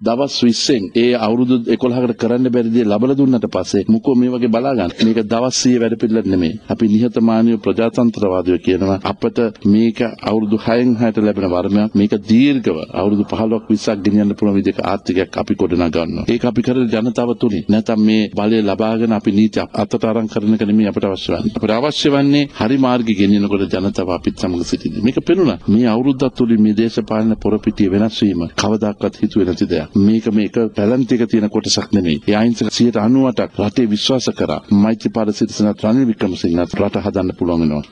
දවස් 20න් ඒ අවුරුදු 11කට කරන්න බැරි දේ ලබලා දුන්නට පස්සේ මුකෝ මේ වගේ බලා ගන්න. මේක දවස් 100 වැඩ පිළිවෙලක් නෙමෙයි. අපි නිහතමානීව ප්‍රජාතන්ත්‍රවාදීව කියනවා අපිට මේක අවුරුදු 6න් 6ට ලැබෙන වර්මයක්. මේක දීර්ඝව අවුරුදු 15ක් 20ක් ගෙනියන්න පුළුවන් විදිහක ආර්ථිකයක් අපි ගොඩනගා ගන්නවා. ඒක අපි කරන ජනතාව තුලින්. නැත්නම් මේ බලය ලබාගෙන අපි නීති අතට අරන් කරන එක නෙමෙයි අපිට අවශ්‍ය වන්නේ. අපිට අවශ්‍ය වන්නේ හරි මාර්ගෙ ගෙනියනකොට ජනතාව අපිත් සමග සිටින්න. මේක පෙනුණා. මේ අවුරුද්දක් තුලින් මේ දේශපාලන පොරපිටිය වෙනස් වීම කවදාකවත් හිතුවේ නැති දෙයක්. මේක මේක පැලන්තික තියෙන කොටසක් නෙමෙයි. ඒ අහිංසක 98ක් රටේ විශ්වාස කරා. මෛත්‍රීපාල සිරිසේනත් රනිල් වික්‍රමසිංහත් රට හදන්න පුළුවන් වෙනවා.